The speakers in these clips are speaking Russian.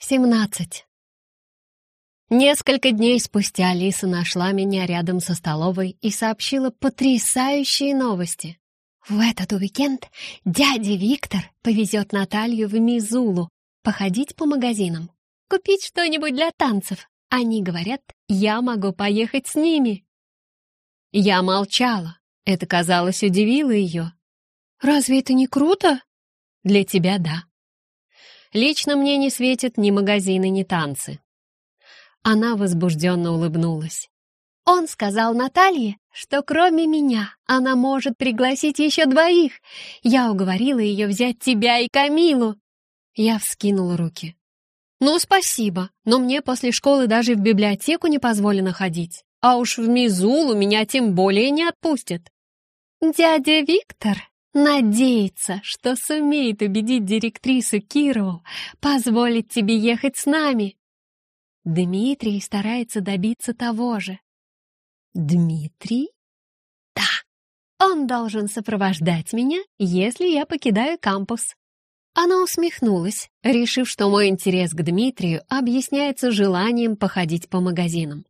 17. Несколько дней спустя Алиса нашла меня рядом со столовой и сообщила потрясающие новости. В этот уикенд дядя Виктор повезет Наталью в Мизулу походить по магазинам, купить что-нибудь для танцев. Они говорят, я могу поехать с ними. Я молчала. Это, казалось, удивило ее. «Разве это не круто?» «Для тебя — да. Лично мне не светят ни магазины, ни танцы». Она возбужденно улыбнулась. «Он сказал Наталье, что кроме меня она может пригласить еще двоих. Я уговорила ее взять тебя и Камилу». Я вскинула руки. «Ну, спасибо, но мне после школы даже в библиотеку не позволено ходить, а уж в Мизулу меня тем более не отпустят». «Дядя Виктор Надеется, что сумеет убедить директрису Кирову позволить тебе ехать с нами. Дмитрий старается добиться того же. Дмитрий? Да. Он должен сопровождать меня, если я покидаю кампус. Она усмехнулась, решив, что мой интерес к Дмитрию объясняется желанием походить по магазинам.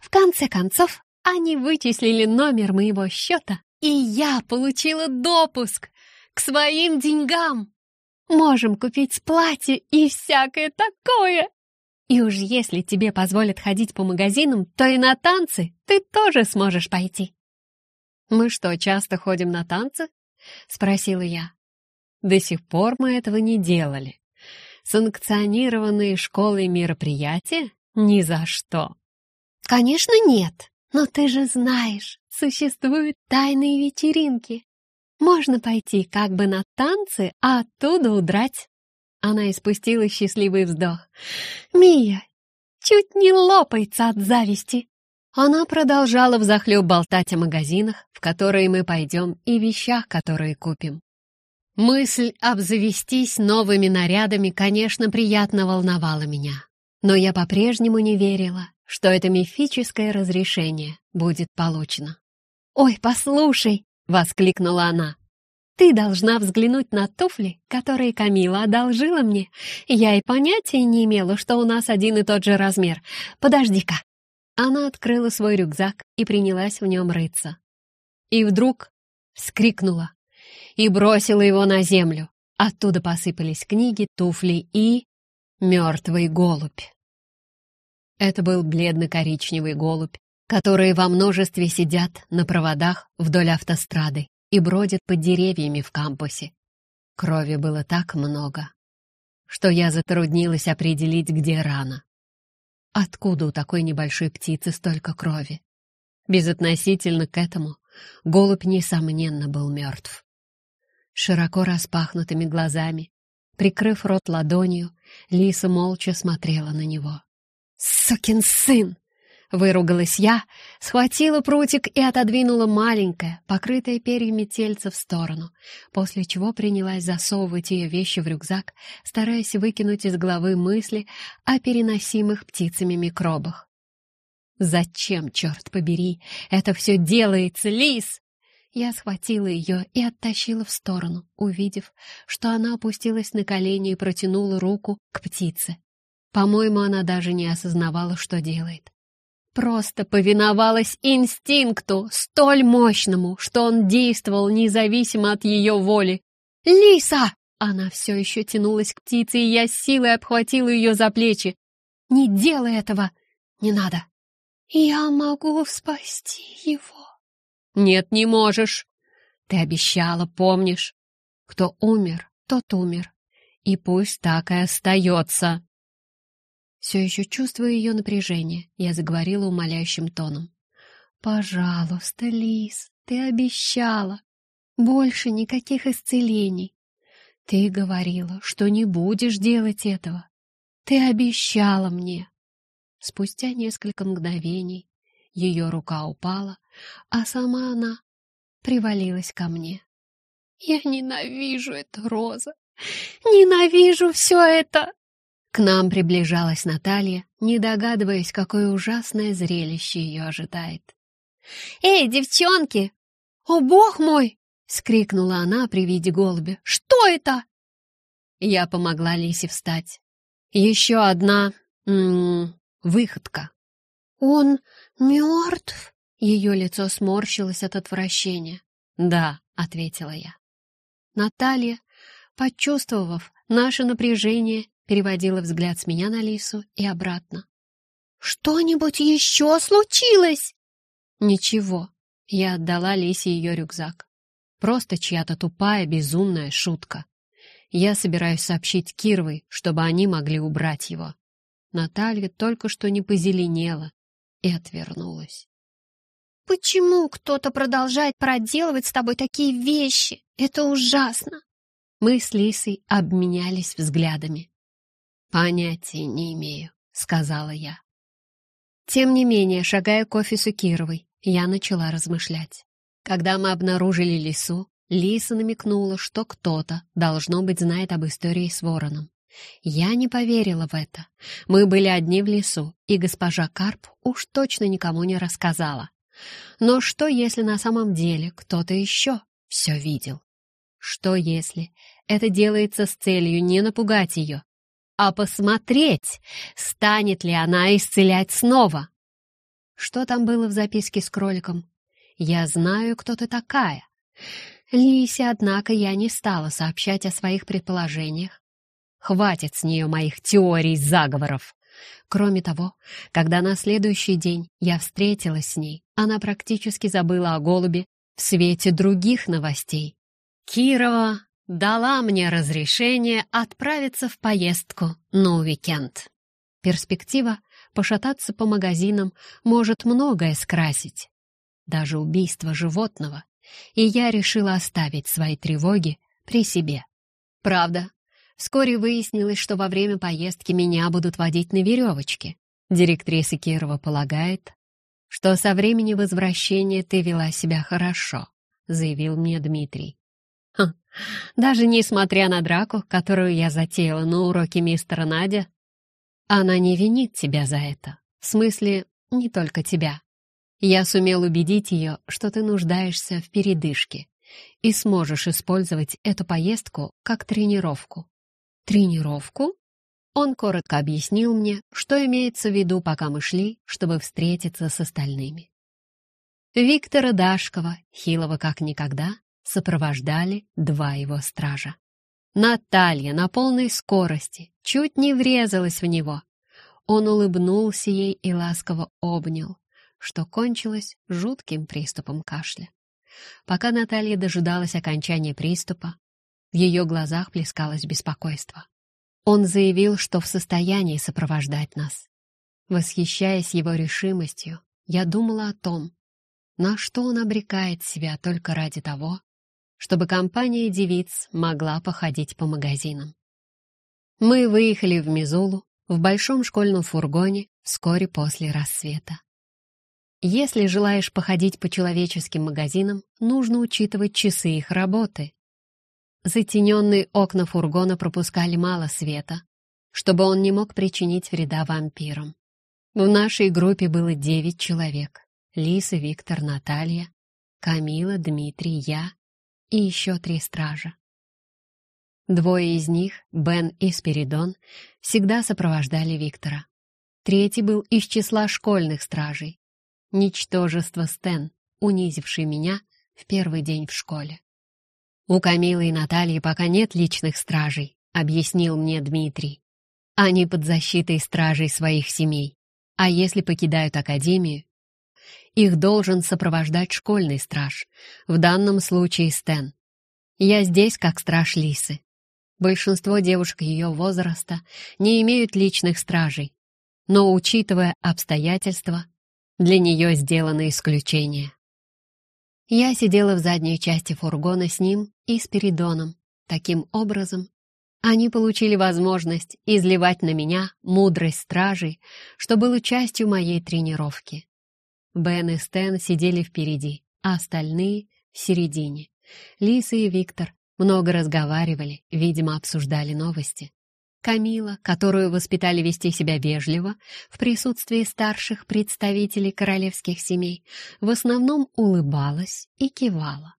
В конце концов, они вычислили номер моего счета и я получила допуск к своим деньгам. Можем купить платье и всякое такое. И уж если тебе позволят ходить по магазинам, то и на танцы ты тоже сможешь пойти. «Мы что, часто ходим на танцы?» — спросила я. До сих пор мы этого не делали. Санкционированные школой мероприятия? Ни за что. «Конечно, нет. Но ты же знаешь, существуют тайные вечеринки. Можно пойти как бы на танцы, а оттуда удрать. Она испустила счастливый вздох. «Мия, чуть не лопается от зависти!» Она продолжала взахлеб болтать о магазинах, в которые мы пойдем, и вещах, которые купим. Мысль обзавестись новыми нарядами, конечно, приятно волновала меня. Но я по-прежнему не верила, что это мифическое разрешение будет получено. «Ой, послушай!» — воскликнула она. «Ты должна взглянуть на туфли, которые Камила одолжила мне. Я и понятия не имела, что у нас один и тот же размер. Подожди-ка!» Она открыла свой рюкзак и принялась в нем рыться. И вдруг вскрикнула и бросила его на землю. Оттуда посыпались книги, туфли и... мертвый голубь. Это был бледно-коричневый голубь, которые во множестве сидят на проводах вдоль автострады и бродят под деревьями в кампусе. Крови было так много, что я затруднилась определить, где рана. Откуда у такой небольшой птицы столько крови? Безотносительно к этому, голубь, несомненно, был мертв. Широко распахнутыми глазами, прикрыв рот ладонью, Лиса молча смотрела на него. «Сукин сын!» — выругалась я, схватила прутик и отодвинула маленькое, покрытое перьями тельце в сторону, после чего принялась засовывать ее вещи в рюкзак, стараясь выкинуть из головы мысли о переносимых птицами микробах. «Зачем, черт побери, это все делается, лис?» Я схватила ее и оттащила в сторону, увидев, что она опустилась на колени и протянула руку к птице. По-моему, она даже не осознавала, что делает. Просто повиновалась инстинкту, столь мощному, что он действовал независимо от ее воли. «Лиса!» Она все еще тянулась к птице, и я силой обхватила ее за плечи. «Не делай этого! Не надо!» «Я могу спасти его!» «Нет, не можешь! Ты обещала, помнишь? Кто умер, тот умер, и пусть так и остается!» Все еще чувствуя ее напряжение, я заговорила умоляющим тоном. «Пожалуйста, Лис, ты обещала. Больше никаких исцелений. Ты говорила, что не будешь делать этого. Ты обещала мне». Спустя несколько мгновений ее рука упала, а сама она привалилась ко мне. «Я ненавижу эту розу! Ненавижу все это!» К нам приближалась Наталья, не догадываясь, какое ужасное зрелище ее ожидает. «Эй, девчонки! О, бог мой!» — скрикнула она при виде голубя. «Что это?» Я помогла Лисе встать. Еще одна... М -м, выходка. «Он мертв?» Ее лицо сморщилось от отвращения. «Да», — ответила я. Наталья, почувствовав наше напряжение, переводила взгляд с меня на Лису и обратно. «Что-нибудь еще случилось?» «Ничего». Я отдала Лисе ее рюкзак. Просто чья-то тупая, безумная шутка. Я собираюсь сообщить Кировой, чтобы они могли убрать его. Наталья только что не позеленела и отвернулась. «Почему кто-то продолжает проделывать с тобой такие вещи? Это ужасно!» Мы с Лисой обменялись взглядами. «Понятия не имею», — сказала я. Тем не менее, шагая к офису Кировой, я начала размышлять. Когда мы обнаружили лису, Лиса намекнула, что кто-то, должно быть, знает об истории с вороном. Я не поверила в это. Мы были одни в лесу, и госпожа Карп уж точно никому не рассказала. Но что, если на самом деле кто-то еще все видел? Что, если это делается с целью не напугать ее, а посмотреть, станет ли она исцелять снова? Что там было в записке с кроликом? Я знаю, кто ты такая. Лисе, однако, я не стала сообщать о своих предположениях. Хватит с нее моих теорий заговоров. Кроме того, когда на следующий день я встретилась с ней, она практически забыла о голубе в свете других новостей. Кирова дала мне разрешение отправиться в поездку на уикенд. Перспектива пошататься по магазинам может многое скрасить, даже убийство животного, и я решила оставить свои тревоги при себе. Правда, вскоре выяснилось, что во время поездки меня будут водить на веревочке. Директриса Кирова полагает, что со времени возвращения ты вела себя хорошо, заявил мне Дмитрий. Ха, даже несмотря на драку, которую я затеяла на уроке мистера Надя, она не винит тебя за это. В смысле, не только тебя. Я сумел убедить ее, что ты нуждаешься в передышке и сможешь использовать эту поездку как тренировку. Тренировку? Он коротко объяснил мне, что имеется в виду, пока мы шли, чтобы встретиться с остальными. Виктора Дашкова, хилого как никогда, сопровождали два его стража. Наталья на полной скорости чуть не врезалась в него. Он улыбнулся ей и ласково обнял, что кончилось жутким приступом кашля. Пока Наталья дожидалась окончания приступа, в ее глазах плескалось беспокойство. Он заявил, что в состоянии сопровождать нас. Восхищаясь его решимостью, я думала о том, на что он обрекает себя только ради того, чтобы компания девиц могла походить по магазинам. Мы выехали в Мизулу в большом школьном фургоне вскоре после рассвета. Если желаешь походить по человеческим магазинам, нужно учитывать часы их работы. Затененные окна фургона пропускали мало света, чтобы он не мог причинить вреда вампирам. В нашей группе было девять человек. Лиса, Виктор, Наталья, Камила, Дмитрий, я и еще три стража. Двое из них, Бен и Спиридон, всегда сопровождали Виктора. Третий был из числа школьных стражей, Ничтожество Стэн, унизивший меня в первый день в школе. «У Камилы и Натальи пока нет личных стражей», — объяснил мне Дмитрий. «Они под защитой стражей своих семей. А если покидают академию, их должен сопровождать школьный страж, в данном случае Стэн. Я здесь как страж Лисы. Большинство девушек ее возраста не имеют личных стражей, но, учитывая обстоятельства, для нее сделано исключение. Я сидела в задней части фургона с ним и с Перидоном. Таким образом, они получили возможность изливать на меня мудрость стражей, что было частью моей тренировки. Бен и Стэн сидели впереди, а остальные — в середине. Лиса и Виктор много разговаривали, видимо, обсуждали новости. Камила, которую воспитали вести себя вежливо в присутствии старших представителей королевских семей, в основном улыбалась и кивала.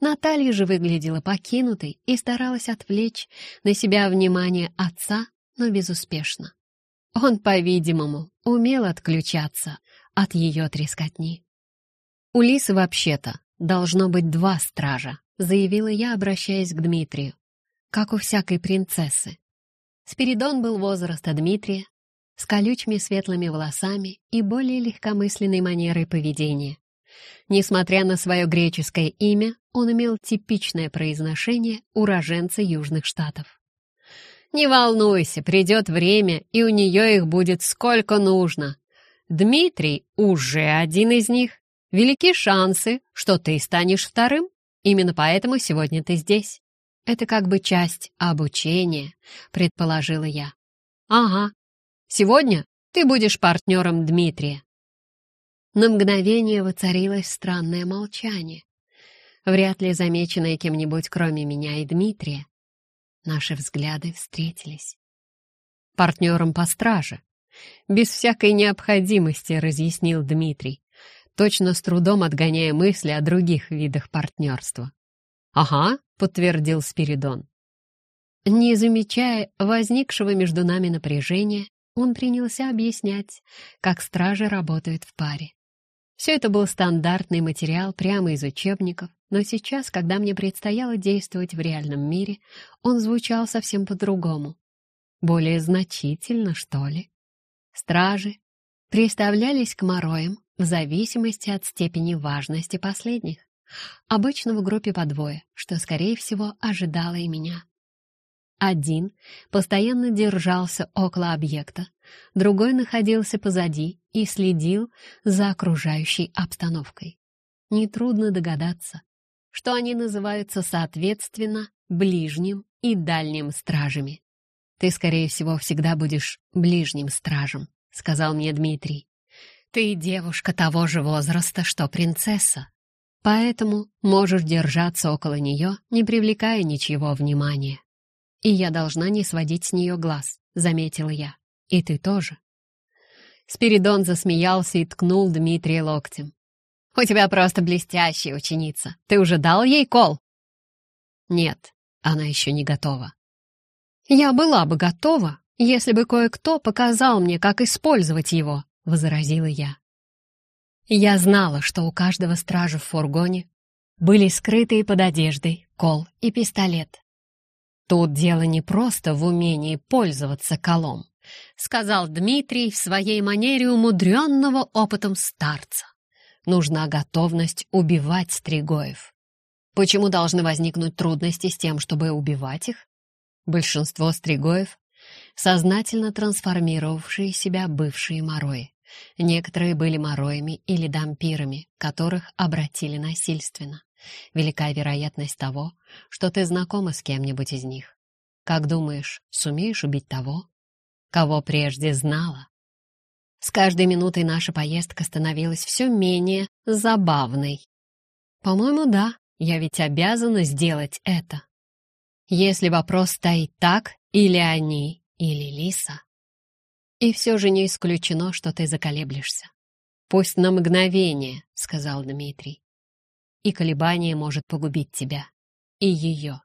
Наталья же выглядела покинутой и старалась отвлечь на себя внимание отца но безуспешно. Он, по-видимому, умел отключаться от ее трескотни. «У Лисы вообще-то должно быть два стража», заявила я, обращаясь к Дмитрию, как у всякой принцессы. Спиридон был возраста Дмитрия, с колючими светлыми волосами и более легкомысленной манерой поведения. Несмотря на свое греческое имя, он имел типичное произношение уроженца Южных Штатов. «Не волнуйся, придет время, и у нее их будет сколько нужно. Дмитрий уже один из них. Велики шансы, что ты станешь вторым. Именно поэтому сегодня ты здесь. Это как бы часть обучения», — предположила я. «Ага. Сегодня ты будешь партнером Дмитрия. На мгновение воцарилось странное молчание, вряд ли замеченное кем-нибудь, кроме меня и Дмитрия. Наши взгляды встретились. «Партнером по страже», без всякой необходимости, разъяснил Дмитрий, точно с трудом отгоняя мысли о других видах партнерства. «Ага», — подтвердил Спиридон. Не замечая возникшего между нами напряжения, он принялся объяснять, как стражи работают в паре. Все это был стандартный материал прямо из учебников, но сейчас, когда мне предстояло действовать в реальном мире, он звучал совсем по-другому. Более значительно, что ли. Стражи представлялись к мороям в зависимости от степени важности последних. Обычно в группе по двое, что, скорее всего, ожидало и меня. Один постоянно держался около объекта, другой находился позади и следил за окружающей обстановкой. Нетрудно догадаться, что они называются соответственно ближним и дальним стражами. «Ты, скорее всего, всегда будешь ближним стражем», — сказал мне Дмитрий. «Ты девушка того же возраста, что принцесса, поэтому можешь держаться около нее, не привлекая ничего внимания». «И я должна не сводить с нее глаз», — заметила я. «И ты тоже». Спиридон засмеялся и ткнул Дмитрия локтем. «У тебя просто блестящая ученица. Ты уже дал ей кол?» «Нет, она еще не готова». «Я была бы готова, если бы кое-кто показал мне, как использовать его», — возразила я. Я знала, что у каждого стража в фургоне были скрытые под одеждой кол и пистолет. Тут дело не просто в умении пользоваться колом, сказал Дмитрий в своей манере умудренного опытом старца. Нужна готовность убивать стригоев. Почему должны возникнуть трудности с тем, чтобы убивать их? Большинство стригоев — сознательно трансформировавшие себя бывшие морои. Некоторые были мороями или дампирами, которых обратили насильственно. Велика вероятность того, что ты знакома с кем-нибудь из них. Как думаешь, сумеешь убить того, кого прежде знала? С каждой минутой наша поездка становилась все менее забавной. По-моему, да, я ведь обязана сделать это. Если вопрос стоит так, или они, или Лиса. И все же не исключено, что ты заколеблешься. «Пусть на мгновение», — сказал Дмитрий и колебание может погубить тебя. И ее.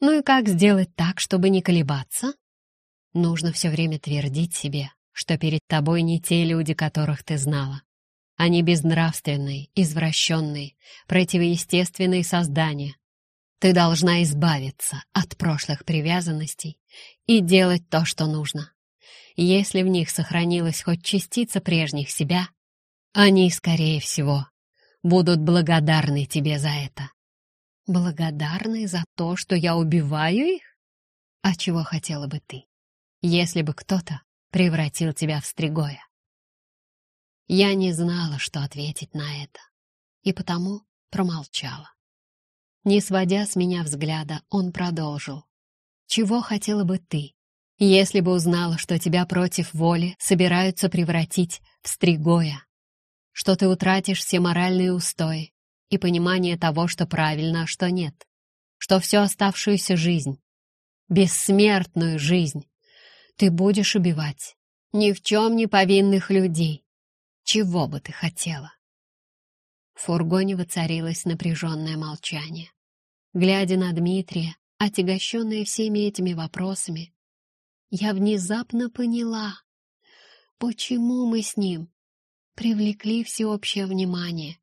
Ну и как сделать так, чтобы не колебаться? Нужно все время твердить себе, что перед тобой не те люди, которых ты знала. Они безнравственные, извращенные, противоестественные создания. Ты должна избавиться от прошлых привязанностей и делать то, что нужно. Если в них сохранилась хоть частица прежних себя, они, скорее всего, будут благодарны тебе за это. Благодарны за то, что я убиваю их? А чего хотела бы ты, если бы кто-то превратил тебя в стригоя? Я не знала, что ответить на это, и потому промолчала. Не сводя с меня взгляда, он продолжил. «Чего хотела бы ты, если бы узнала, что тебя против воли собираются превратить в стригоя?» что ты утратишь все моральные устои и понимание того, что правильно, а что нет, что всю оставшуюся жизнь, бессмертную жизнь, ты будешь убивать ни в чем не повинных людей. Чего бы ты хотела? В фургоне воцарилось напряженное молчание. Глядя на Дмитрия, отягощенные всеми этими вопросами, я внезапно поняла, почему мы с ним привлекли всеобщее внимание,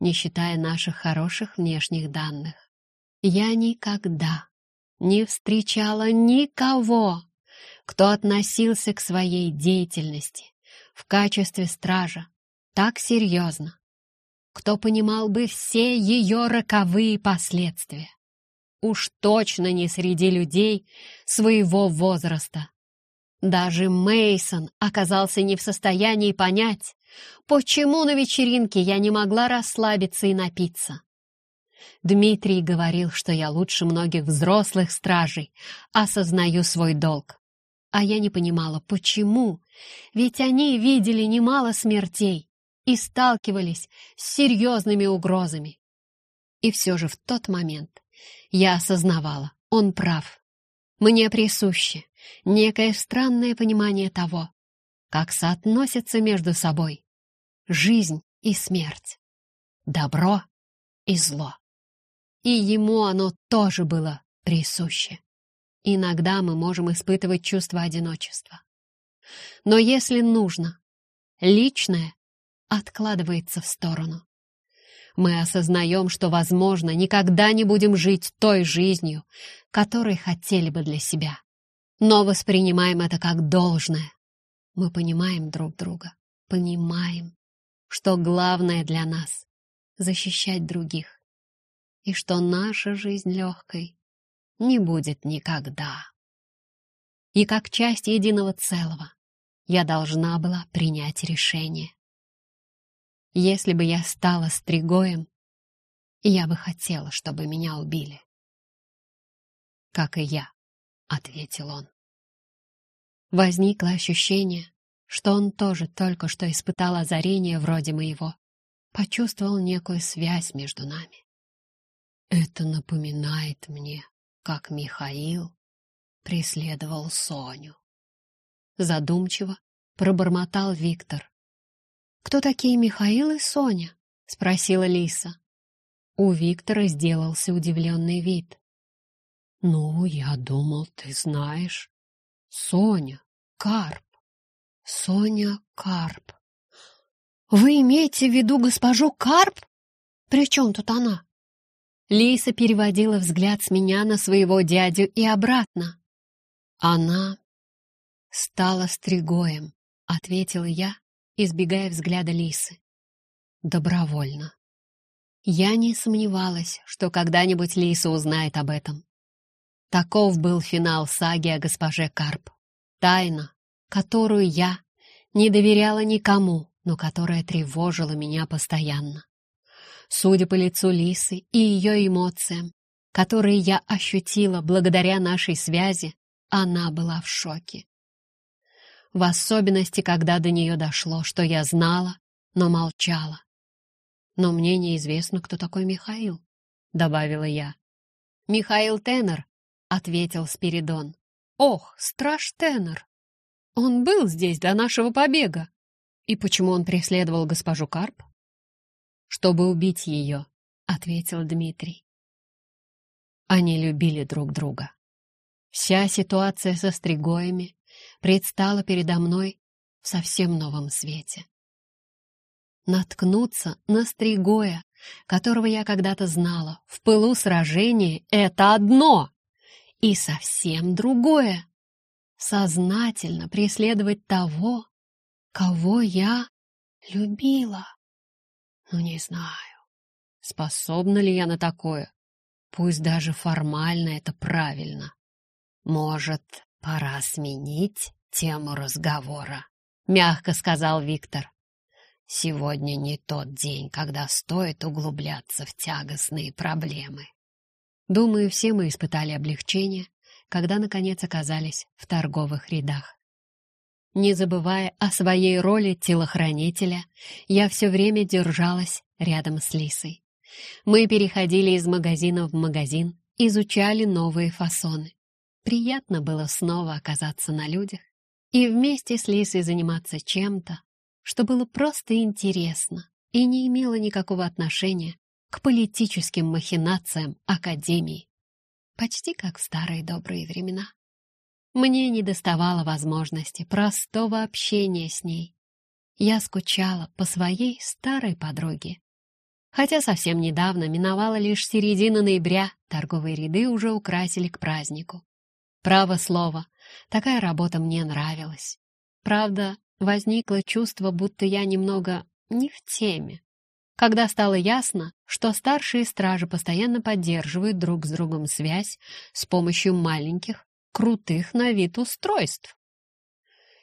не считая наших хороших внешних данных. Я никогда не встречала никого, кто относился к своей деятельности в качестве стража так серьезно, кто понимал бы все ее роковые последствия. Уж точно не среди людей своего возраста. Даже Мейсон оказался не в состоянии понять, почему на вечеринке я не могла расслабиться и напиться. Дмитрий говорил, что я лучше многих взрослых стражей, осознаю свой долг. А я не понимала, почему, ведь они видели немало смертей и сталкивались с серьезными угрозами. И все же в тот момент я осознавала, он прав. Мне присуще некое странное понимание того, как соотносятся между собой жизнь и смерть, добро и зло. И ему оно тоже было присуще. Иногда мы можем испытывать чувство одиночества. Но если нужно, личное откладывается в сторону. Мы осознаем, что, возможно, никогда не будем жить той жизнью, которой хотели бы для себя. Но воспринимаем это как должное. Мы понимаем друг друга, понимаем, что главное для нас — защищать других, и что наша жизнь легкой не будет никогда. И как часть единого целого я должна была принять решение. Если бы я стала стригоем, я бы хотела, чтобы меня убили. «Как и я», — ответил он. Возникло ощущение, что он тоже только что испытал озарение вроде моего, почувствовал некую связь между нами. Это напоминает мне, как Михаил преследовал Соню. Задумчиво пробормотал Виктор, «Кто такие Михаил и Соня?» — спросила Лиса. У Виктора сделался удивленный вид. «Ну, я думал, ты знаешь. Соня, Карп. Соня Карп. Вы имеете в виду госпожу Карп? При чем тут она?» Лиса переводила взгляд с меня на своего дядю и обратно. «Она стала стригоем», — ответила я, избегая взгляда Лисы. Добровольно. Я не сомневалась, что когда-нибудь Лиса узнает об этом. Таков был финал саги о госпоже Карп. Тайна, которую я не доверяла никому, но которая тревожила меня постоянно. Судя по лицу Лисы и ее эмоциям, которые я ощутила благодаря нашей связи, она была в шоке в особенности, когда до нее дошло, что я знала, но молчала. «Но мне неизвестно, кто такой Михаил», — добавила я. «Михаил Теннер», — ответил Спиридон. «Ох, страж Теннер! Он был здесь до нашего побега. И почему он преследовал госпожу Карп?» «Чтобы убить ее», — ответил Дмитрий. Они любили друг друга. Вся ситуация со Стригоями предстала передо мной в совсем новом свете. Наткнуться на Стригоя, которого я когда-то знала, в пылу сражения — это одно, и совсем другое — сознательно преследовать того, кого я любила. Ну, не знаю, способна ли я на такое, пусть даже формально это правильно. Может, «Пора сменить тему разговора», — мягко сказал Виктор. «Сегодня не тот день, когда стоит углубляться в тягостные проблемы». Думаю, все мы испытали облегчение, когда, наконец, оказались в торговых рядах. Не забывая о своей роли телохранителя, я все время держалась рядом с Лисой. Мы переходили из магазина в магазин, изучали новые фасоны. Приятно было снова оказаться на людях и вместе с Лисой заниматься чем-то, что было просто интересно и не имело никакого отношения к политическим махинациям Академии. Почти как в старые добрые времена. Мне не доставало возможности простого общения с ней. Я скучала по своей старой подруге. Хотя совсем недавно миновала лишь середина ноября, торговые ряды уже украсили к празднику. Право слово, такая работа мне нравилась. Правда, возникло чувство, будто я немного не в теме. Когда стало ясно, что старшие стражи постоянно поддерживают друг с другом связь с помощью маленьких, крутых на вид устройств.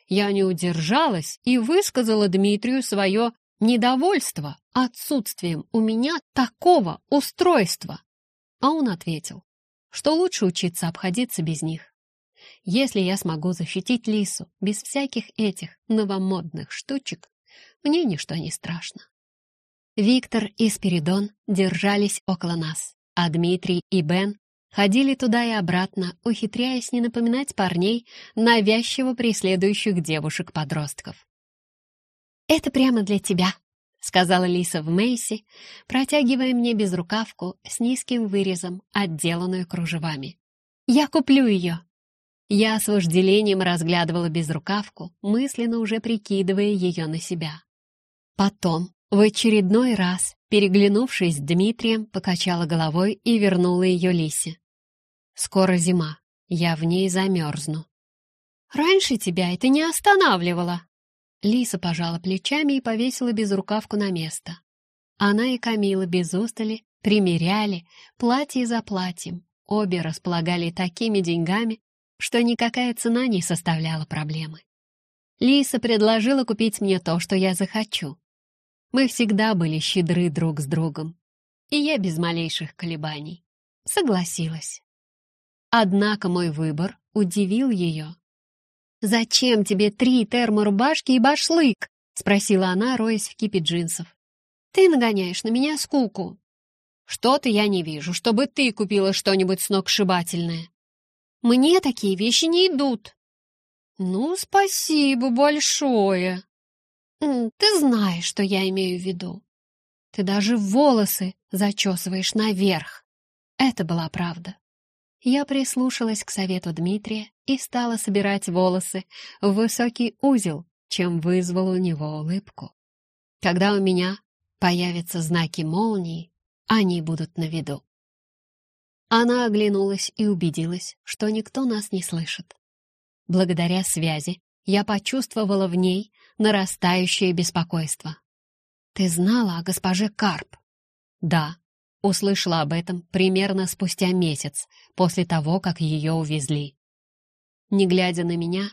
Я не удержалась и высказала Дмитрию свое недовольство отсутствием у меня такого устройства. А он ответил, что лучше учиться обходиться без них. Если я смогу защитить Лису без всяких этих новомодных штучек, мне ничто не страшно. Виктор и Спиридон держались около нас, а Дмитрий и Бен ходили туда и обратно, ухитряясь не напоминать парней, навязчиво преследующих девушек-подростков. «Это прямо для тебя», — сказала Лиса в Мейси, протягивая мне безрукавку с низким вырезом, отделанную кружевами. «Я куплю ее». Я с вожделением разглядывала безрукавку, мысленно уже прикидывая ее на себя. Потом, в очередной раз, переглянувшись с Дмитрием, покачала головой и вернула ее Лисе. Скоро зима, я в ней замерзну. Раньше тебя это не останавливало. Лиса пожала плечами и повесила безрукавку на место. Она и Камила без устали примеряли платье за платьем. Обе располагали такими деньгами, что никакая цена не составляла проблемы. Лиса предложила купить мне то, что я захочу. Мы всегда были щедры друг с другом, и я без малейших колебаний согласилась. Однако мой выбор удивил ее. «Зачем тебе три терморубашки и башлык?» — спросила она, роясь в кипе джинсов. «Ты нагоняешь на меня скуку». «Что-то я не вижу, чтобы ты купила что-нибудь сногсшибательное». «Мне такие вещи не идут». «Ну, спасибо большое». «Ты знаешь, что я имею в виду. Ты даже волосы зачесываешь наверх». Это была правда. Я прислушалась к совету Дмитрия и стала собирать волосы в высокий узел, чем вызвал у него улыбку. Когда у меня появятся знаки молнии, они будут на виду. Она оглянулась и убедилась, что никто нас не слышит. Благодаря связи я почувствовала в ней нарастающее беспокойство. «Ты знала о госпоже Карп?» «Да», Услышала об этом примерно спустя месяц после того, как ее увезли. Не глядя на меня,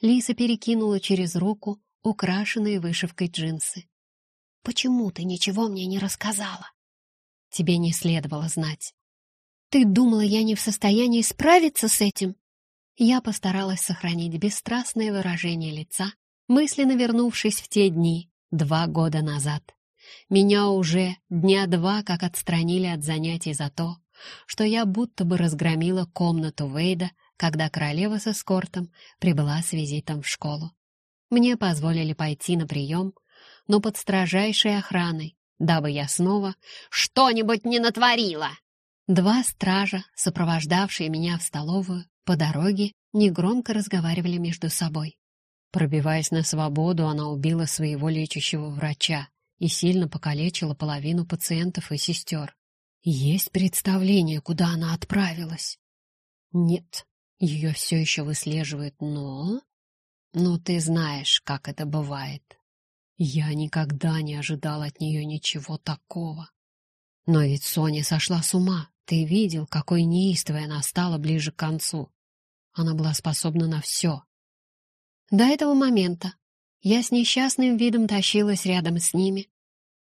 Лиса перекинула через руку украшенные вышивкой джинсы. «Почему ты ничего мне не рассказала?» «Тебе не следовало знать». «Ты думала, я не в состоянии справиться с этим?» Я постаралась сохранить бесстрастное выражение лица, мысленно вернувшись в те дни, два года назад. Меня уже дня два как отстранили от занятий за то, что я будто бы разгромила комнату Вейда, когда королева с эскортом прибыла с визитом в школу. Мне позволили пойти на прием, но под строжайшей охраной, дабы я снова что-нибудь не натворила. Два стража, сопровождавшие меня в столовую, по дороге негромко разговаривали между собой. Пробиваясь на свободу, она убила своего лечащего врача, и сильно покалечила половину пациентов и сестер. Есть представление, куда она отправилась? Нет, ее все еще выслеживают, но... Ну, ты знаешь, как это бывает. Я никогда не ожидал от нее ничего такого. Но ведь Соня сошла с ума. Ты видел, какой неистовой она стала ближе к концу. Она была способна на все. До этого момента я с несчастным видом тащилась рядом с ними,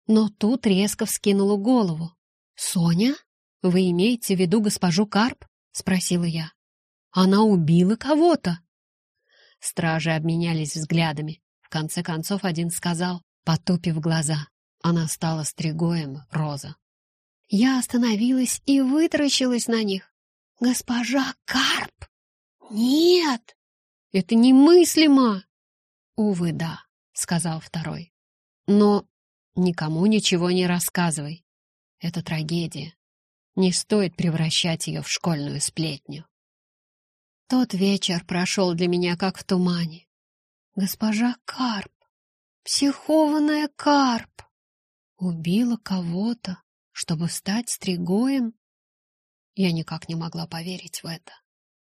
но тут резко вскинула голову. «Соня? Вы имеете в виду госпожу Карп?» — спросила я. «Она убила кого-то?» Стражи обменялись взглядами. В конце концов один сказал, потупив глаза. Она стала стригоем, Роза. Я остановилась и вытаращилась на них. «Госпожа Карп? Нет! Это немыслимо!» «Увы, да», — сказал второй. «Но никому ничего не рассказывай. Это трагедия. Не стоит превращать ее в школьную сплетню». Тот вечер прошел для меня как в тумане. Госпожа Карп, психованная Карп, убила кого-то, чтобы стать стригоем. Я никак не могла поверить в это.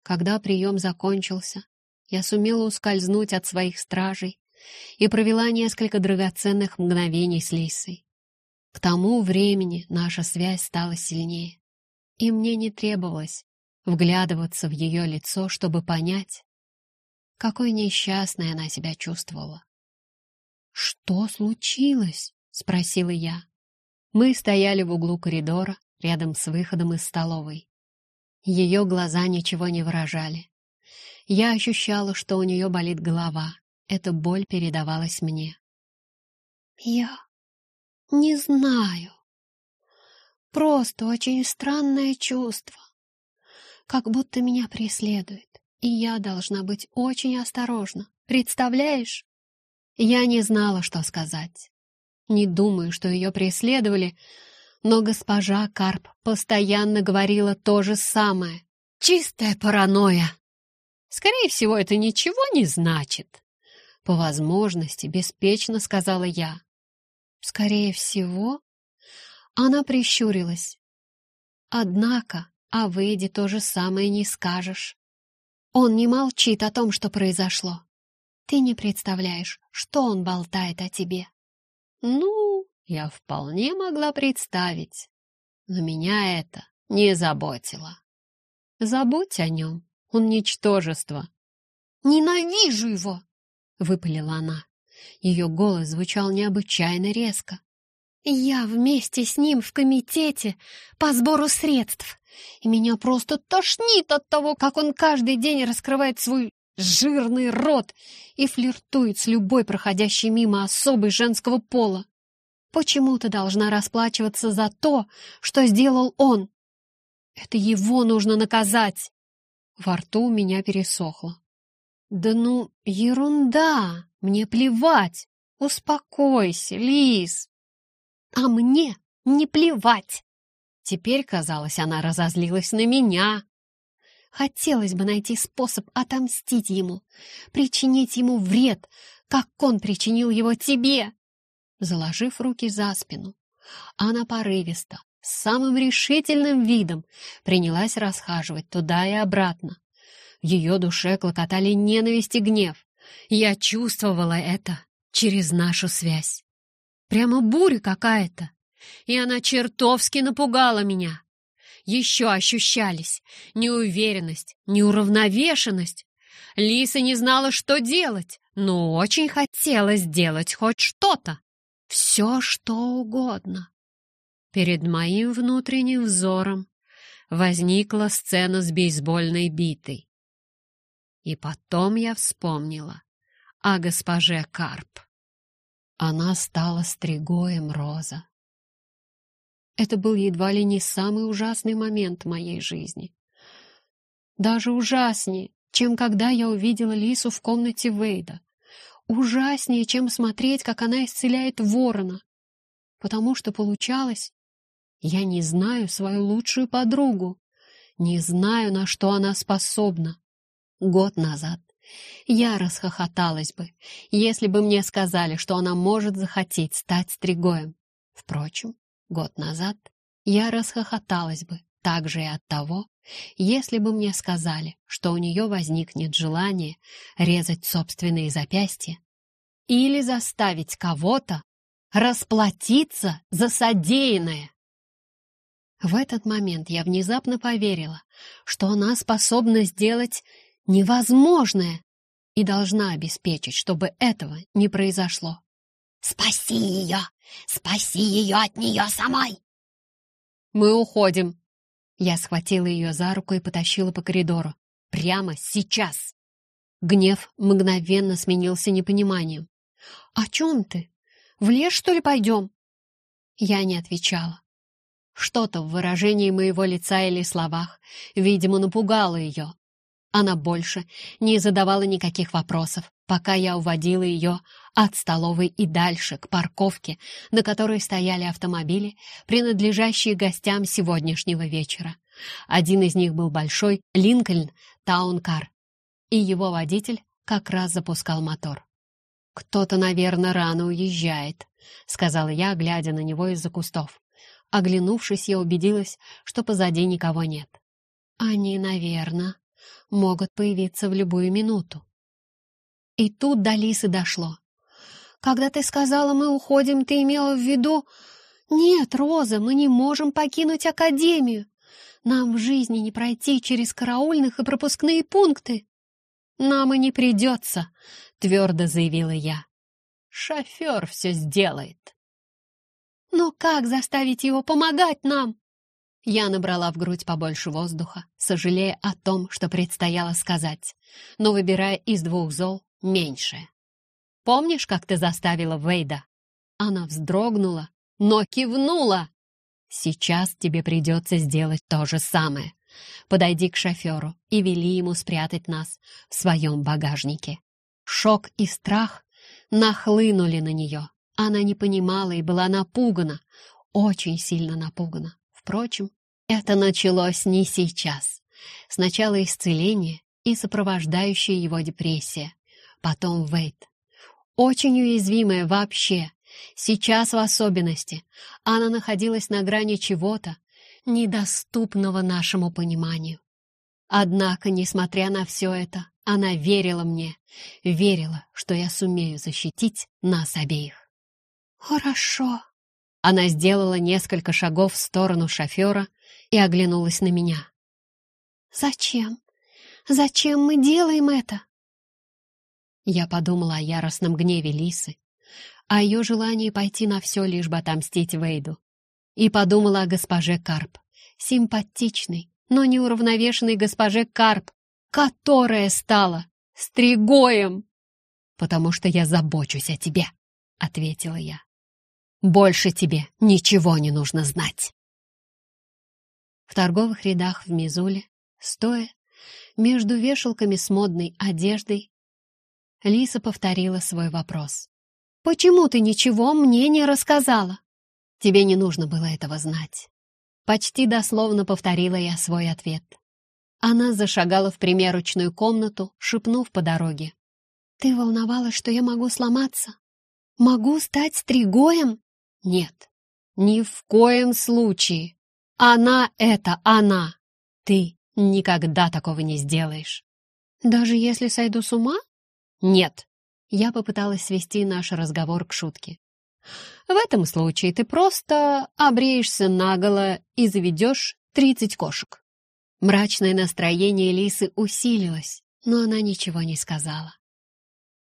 Когда прием закончился, я сумела ускользнуть от своих стражей и провела несколько драгоценных мгновений с Лисой. К тому времени наша связь стала сильнее, и мне не требовалось вглядываться в ее лицо, чтобы понять, какой несчастной она себя чувствовала. «Что случилось?» — спросила я. Мы стояли в углу коридора, рядом с выходом из столовой. Ее глаза ничего не выражали. Я ощущала, что у нее болит голова. Эта боль передавалась мне. «Я не знаю. Просто очень странное чувство как будто меня преследует, и я должна быть очень осторожна. Представляешь? Я не знала, что сказать. Не думаю, что ее преследовали, но госпожа Карп постоянно говорила то же самое. Чистая паранойя. Скорее всего, это ничего не значит. По возможности, беспечно сказала я. Скорее всего, она прищурилась. Однако а в Эдди то же самое не скажешь. Он не молчит о том, что произошло. Ты не представляешь, что он болтает о тебе. Ну, я вполне могла представить, но меня это не заботило. Забудь о нем, он ничтожество. «Ненавижу его!» — выпалила она. Ее голос звучал необычайно резко. «Я вместе с ним в комитете по сбору средств и меня просто тошнит от того, как он каждый день раскрывает свой жирный рот и флиртует с любой проходящей мимо особой женского пола. Почему ты должна расплачиваться за то, что сделал он? Это его нужно наказать. Во рту у меня пересохло. Да ну, ерунда, мне плевать. Успокойся, Лис. А мне не плевать. Теперь, казалось, она разозлилась на меня. Хотелось бы найти способ отомстить ему, причинить ему вред, как он причинил его тебе. Заложив руки за спину, она порывисто, с самым решительным видом принялась расхаживать туда и обратно. В ее душе клокотали ненависть и гнев. Я чувствовала это через нашу связь. Прямо буря какая-то и она чертовски напугала меня. Еще ощущались неуверенность, неуравновешенность. Лиса не знала, что делать, но очень хотела сделать хоть что-то. Все, что угодно. Перед моим внутренним взором возникла сцена с бейсбольной битой. И потом я вспомнила о госпоже Карп. Она стала стригоем Роза. Это был едва ли не самый ужасный момент моей жизни. Даже ужаснее, чем когда я увидела Лису в комнате Вейда. Ужаснее, чем смотреть, как она исцеляет ворона. Потому что получалось, я не знаю свою лучшую подругу, не знаю, на что она способна. Год назад я расхохоталась бы, если бы мне сказали, что она может захотеть стать стригоем. Впрочем, Год назад я расхохоталась бы также и от того, если бы мне сказали, что у нее возникнет желание резать собственные запястья или заставить кого-то расплатиться за содеянное. В этот момент я внезапно поверила, что она способна сделать невозможное и должна обеспечить, чтобы этого не произошло. «Спаси ее! Спаси ее от нее самой!» «Мы уходим!» Я схватила ее за руку и потащила по коридору. «Прямо сейчас!» Гнев мгновенно сменился непониманием. «О чем ты? В лес, что ли, пойдем?» Я не отвечала. Что-то в выражении моего лица или словах, видимо, напугало ее. Она больше не задавала никаких вопросов, пока я уводила ее от столовой и дальше, к парковке, на которой стояли автомобили, принадлежащие гостям сегодняшнего вечера. Один из них был большой Линкольн таункар, и его водитель как раз запускал мотор. «Кто-то, наверное, рано уезжает», — сказала я, глядя на него из-за кустов. Оглянувшись, я убедилась, что позади никого нет. «Они, наверное, могут появиться в любую минуту». И тут до Лисы дошло. «Когда ты сказала, мы уходим, ты имела в виду...» «Нет, Роза, мы не можем покинуть Академию. Нам в жизни не пройти через караульных и пропускные пункты». «Нам и не придется», — твердо заявила я. «Шофер все сделает». «Но как заставить его помогать нам?» Я набрала в грудь побольше воздуха, сожалея о том, что предстояло сказать, но выбирая из двух зол меньшее. «Помнишь, как ты заставила Вейда?» Она вздрогнула, но кивнула. «Сейчас тебе придется сделать то же самое. Подойди к шоферу и вели ему спрятать нас в своем багажнике». Шок и страх нахлынули на нее. Она не понимала и была напугана, очень сильно напугана. Впрочем, это началось не сейчас. Сначала исцеление и сопровождающая его депрессия, потом Вейт. Очень уязвимая вообще, сейчас в особенности. Она находилась на грани чего-то, недоступного нашему пониманию. Однако, несмотря на все это, она верила мне, верила, что я сумею защитить нас обеих. «Хорошо». Она сделала несколько шагов в сторону шофера и оглянулась на меня. «Зачем? Зачем мы делаем это?» Я подумала о яростном гневе Лисы, о ее желании пойти на все, лишь бы отомстить Вейду, и подумала о госпоже Карп, симпатичной, но неуравновешенной госпоже Карп, которая стала стригоем. «Потому что я забочусь о тебе», — ответила я. «Больше тебе ничего не нужно знать». В торговых рядах в Мизуле, стоя между вешалками с модной одеждой, Лиса повторила свой вопрос. «Почему ты ничего мне не рассказала?» «Тебе не нужно было этого знать». Почти дословно повторила я свой ответ. Она зашагала в примерочную комнату, шепнув по дороге. «Ты волновалась, что я могу сломаться? Могу стать стригоем?» «Нет, ни в коем случае. Она — это она. Ты никогда такого не сделаешь». «Даже если сойду с ума?» «Нет». Я попыталась свести наш разговор к шутке. «В этом случае ты просто обреешься наголо и заведешь тридцать кошек». Мрачное настроение Лисы усилилось, но она ничего не сказала.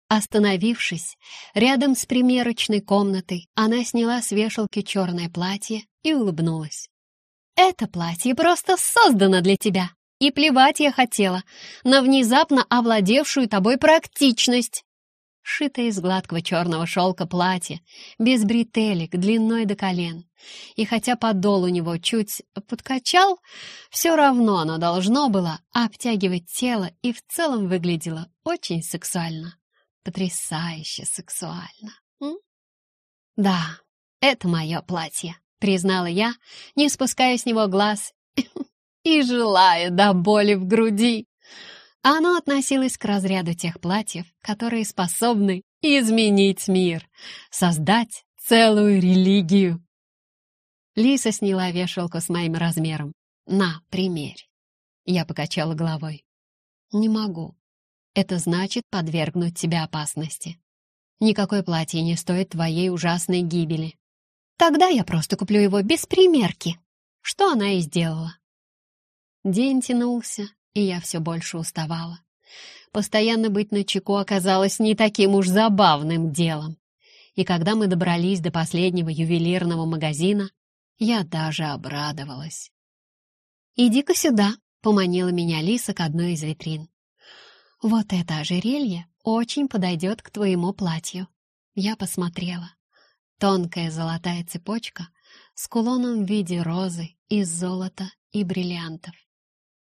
Остановившись рядом с примерочной комнатой, она сняла с вешалки черное платье и улыбнулась. «Это платье просто создано для тебя, и плевать я хотела на внезапно овладевшую тобой практичность шитое из гладкого черного шелка платье, без бретелек, длиной до колен. И хотя подол у него чуть подкачал, все равно оно должно было обтягивать тело и в целом выглядело очень сексуально. Потрясающе сексуально. М? «Да, это мое платье», — признала я, не спуская с него глаз и желая до боли в груди. Оно относилось к разряду тех платьев, которые способны изменить мир, создать целую религию. Лиса сняла вешалку с моим размером. «На, примерь». Я покачала головой. «Не могу. Это значит подвергнуть тебя опасности. Никакое платье не стоит твоей ужасной гибели. Тогда я просто куплю его без примерки». Что она и сделала. День тянулся, и я все больше уставала. Постоянно быть на чеку оказалось не таким уж забавным делом. И когда мы добрались до последнего ювелирного магазина, я даже обрадовалась. «Иди-ка сюда», — поманила меня Лиса к одной из витрин. «Вот это ожерелье очень подойдет к твоему платью». Я посмотрела. Тонкая золотая цепочка с кулоном в виде розы из золота и бриллиантов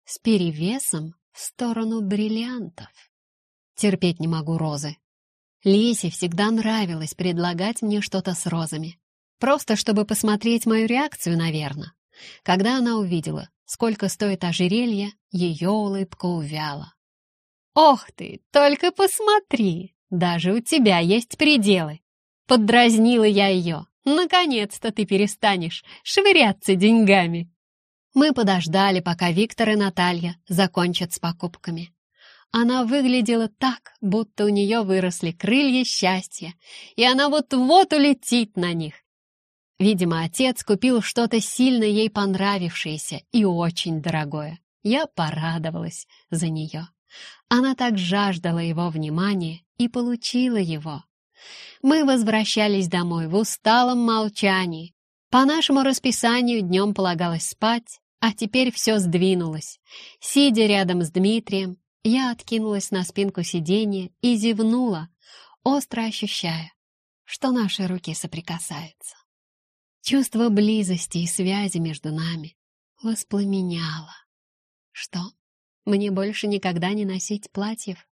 с перевесом в сторону бриллиантов. Терпеть не могу розы. Лисе всегда нравилось предлагать мне что-то с розами. Просто чтобы посмотреть мою реакцию, наверное. Когда она увидела, сколько стоит ожерелье, ее улыбка увяла. «Ох ты, только посмотри! Даже у тебя есть пределы!» Поддразнила я ее. «Наконец-то ты перестанешь швыряться деньгами!» Мы подождали, пока Виктор и Наталья закончат с покупками. Она выглядела так, будто у нее выросли крылья счастья, и она вот-вот улетит на них. Видимо, отец купил что-то сильно ей понравившееся и очень дорогое. Я порадовалась за нее. Она так жаждала его внимания и получила его. Мы возвращались домой в усталом молчании. По нашему расписанию днем полагалось спать, а теперь все сдвинулось. Сидя рядом с Дмитрием, я откинулась на спинку сиденья и зевнула, остро ощущая, что наши руки соприкасаются. Чувство близости и связи между нами воспламеняло. «Что, мне больше никогда не носить платьев?»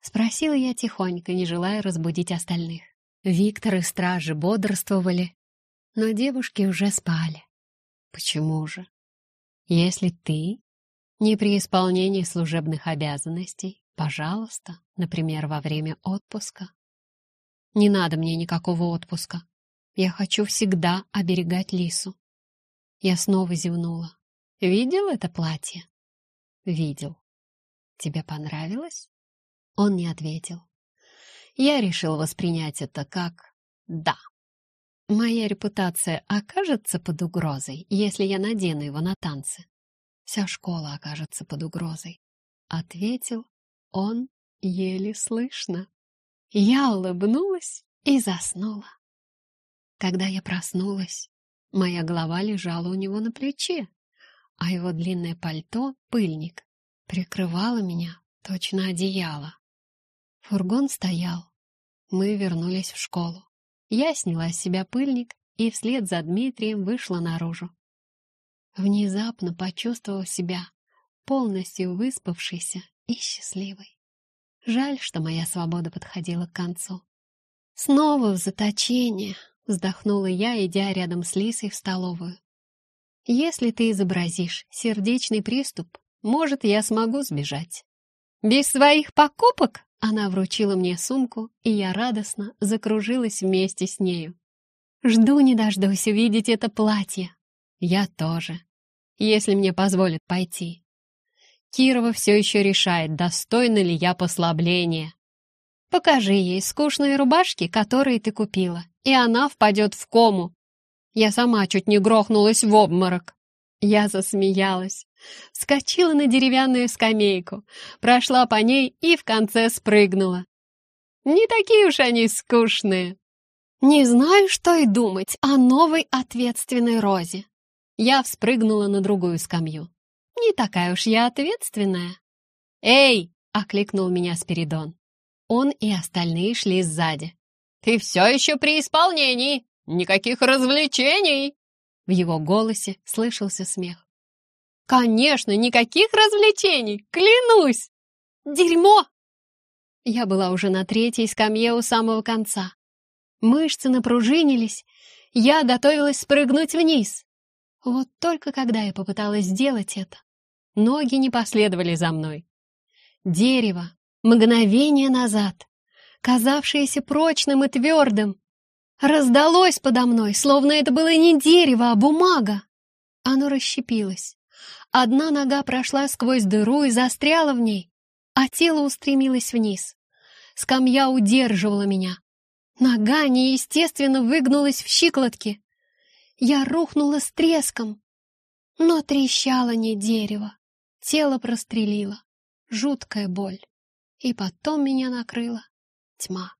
Спросила я тихонько, не желая разбудить остальных. Виктор и стражи бодрствовали, но девушки уже спали. «Почему же? Если ты не при исполнении служебных обязанностей, пожалуйста, например, во время отпуска. Не надо мне никакого отпуска. Я хочу всегда оберегать Лису. Я снова зевнула. Видел это платье? Видел. Тебе понравилось? Он не ответил. Я решил воспринять это как «да». Моя репутация окажется под угрозой, если я надену его на танцы. Вся школа окажется под угрозой. Ответил он еле слышно. Я улыбнулась и заснула. Когда я проснулась, моя голова лежала у него на плече, а его длинное пальто, пыльник, прикрывало меня, точно одеяло. Фургон стоял. Мы вернулись в школу. Я сняла с себя пыльник и вслед за Дмитрием вышла наружу. Внезапно почувствовала себя полностью выспавшейся и счастливой. Жаль, что моя свобода подходила к концу. Снова в заточение, Вздохнула я, идя рядом с Лисой в столовую. «Если ты изобразишь сердечный приступ, может, я смогу сбежать». «Без своих покупок?» Она вручила мне сумку, и я радостно закружилась вместе с нею. «Жду не дождусь увидеть это платье». «Я тоже, если мне позволят пойти». Кирова все еще решает, достойна ли я послабления. Покажи ей скучные рубашки, которые ты купила, и она впадет в кому. Я сама чуть не грохнулась в обморок. Я засмеялась, вскочила на деревянную скамейку, прошла по ней и в конце спрыгнула. Не такие уж они скучные. Не знаю, что и думать о новой ответственной Розе. Я вспрыгнула на другую скамью. Не такая уж я ответственная. «Эй!» — окликнул меня Спиридон. Он и остальные шли сзади. «Ты все еще при исполнении! Никаких развлечений!» В его голосе слышался смех. «Конечно, никаких развлечений! Клянусь! Дерьмо!» Я была уже на третьей скамье у самого конца. Мышцы напружинились, я готовилась спрыгнуть вниз. Вот только когда я попыталась сделать это, ноги не последовали за мной. Дерево, мгновение назад, казавшееся прочным и твердым, раздалось подо мной, словно это было не дерево, а бумага. Оно расщепилось. Одна нога прошла сквозь дыру и застряла в ней, а тело устремилось вниз. Скамья удерживала меня. Нога неестественно выгнулась в щиколотке. Я рухнула с треском, но трещало не дерево. Тело прострелило. Жуткая боль. И потом меня накрыла тьма.